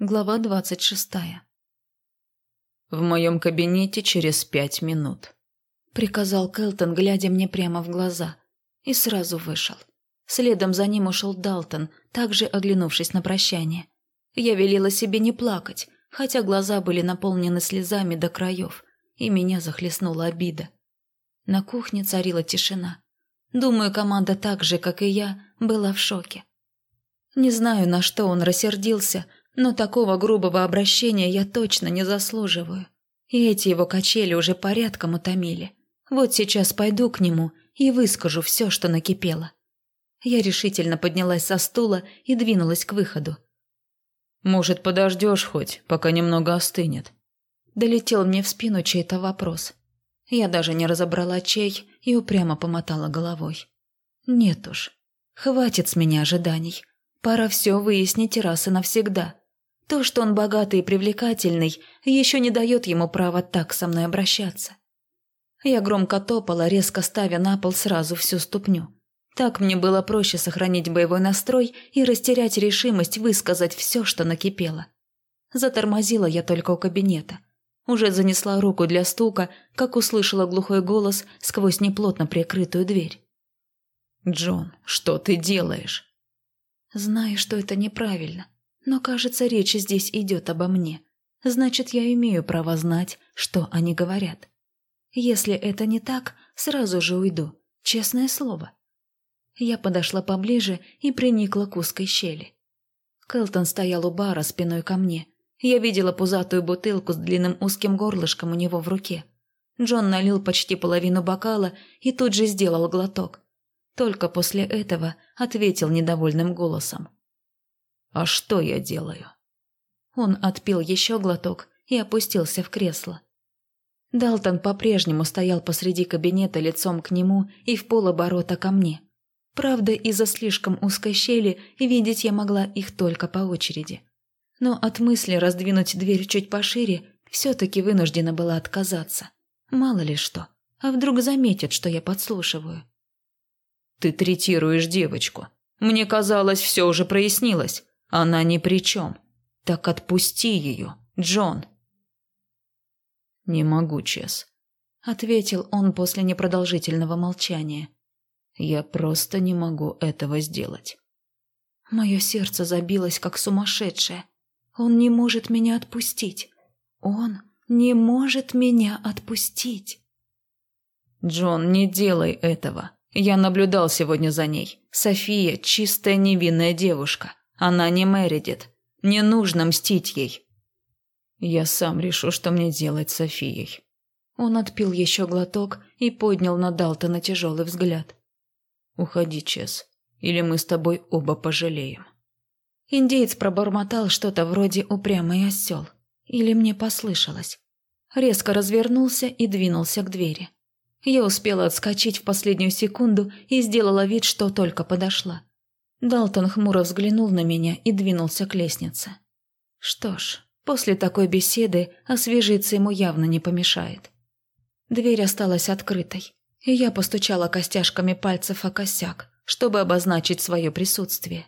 Глава двадцать шестая. «В моем кабинете через пять минут», — приказал Келтон, глядя мне прямо в глаза, и сразу вышел. Следом за ним ушел Далтон, также оглянувшись на прощание. Я велела себе не плакать, хотя глаза были наполнены слезами до краев, и меня захлестнула обида. На кухне царила тишина. Думаю, команда так же, как и я, была в шоке. Не знаю, на что он рассердился, но такого грубого обращения я точно не заслуживаю. И эти его качели уже порядком утомили. Вот сейчас пойду к нему и выскажу все, что накипело. Я решительно поднялась со стула и двинулась к выходу. «Может, подождешь хоть, пока немного остынет?» Долетел мне в спину чей-то вопрос. Я даже не разобрала чей и упрямо помотала головой. «Нет уж, хватит с меня ожиданий. Пора все выяснить раз и навсегда. То, что он богатый и привлекательный, еще не дает ему права так со мной обращаться. Я громко топала, резко ставя на пол сразу всю ступню. Так мне было проще сохранить боевой настрой и растерять решимость высказать все, что накипело. Затормозила я только у кабинета. Уже занесла руку для стука, как услышала глухой голос сквозь неплотно прикрытую дверь. «Джон, что ты делаешь?» Знаю, что это неправильно, но, кажется, речь здесь идет обо мне. Значит, я имею право знать, что они говорят. Если это не так, сразу же уйду. Честное слово. Я подошла поближе и приникла к узкой щели. Келтон стоял у бара спиной ко мне. Я видела пузатую бутылку с длинным узким горлышком у него в руке. Джон налил почти половину бокала и тут же сделал глоток. Только после этого ответил недовольным голосом. А что я делаю? Он отпил еще глоток и опустился в кресло. Далтон по-прежнему стоял посреди кабинета лицом к нему и в полоборота ко мне. Правда, из-за слишком узкой щели видеть я могла их только по очереди. Но от мысли раздвинуть дверь чуть пошире все-таки вынуждена была отказаться. Мало ли что. А вдруг заметят, что я подслушиваю? «Ты третируешь девочку. Мне казалось, все уже прояснилось. Она ни при чем. Так отпусти ее, Джон. Не могу, Чес, ответил он после непродолжительного молчания. Я просто не могу этого сделать. Мое сердце забилось как сумасшедшее. Он не может меня отпустить. Он не может меня отпустить. Джон, не делай этого. Я наблюдал сегодня за ней. София – чистая невинная девушка. Она не Мередит. Не нужно мстить ей. Я сам решу, что мне делать с Софией. Он отпил еще глоток и поднял на Далтона тяжелый взгляд. «Уходи, Чес, или мы с тобой оба пожалеем». Индеец пробормотал что-то вроде упрямый осел. Или мне послышалось. Резко развернулся и двинулся к двери. Я успела отскочить в последнюю секунду и сделала вид, что только подошла. Далтон хмуро взглянул на меня и двинулся к лестнице. Что ж, после такой беседы освежиться ему явно не помешает. Дверь осталась открытой, и я постучала костяшками пальцев о косяк, чтобы обозначить свое присутствие.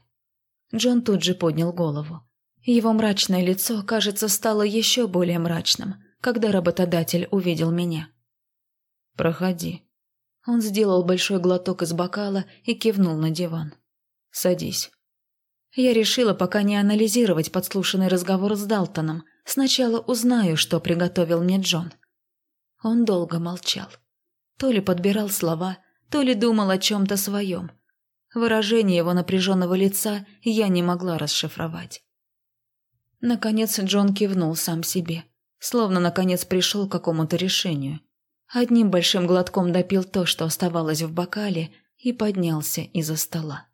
Джон тут же поднял голову. Его мрачное лицо, кажется, стало еще более мрачным, когда работодатель увидел меня. «Проходи». Он сделал большой глоток из бокала и кивнул на диван. Садись». Я решила пока не анализировать подслушанный разговор с Далтоном. Сначала узнаю, что приготовил мне Джон. Он долго молчал. То ли подбирал слова, то ли думал о чем-то своем. Выражение его напряженного лица я не могла расшифровать. Наконец Джон кивнул сам себе, словно наконец пришел к какому-то решению. Одним большим глотком допил то, что оставалось в бокале, и поднялся из-за стола.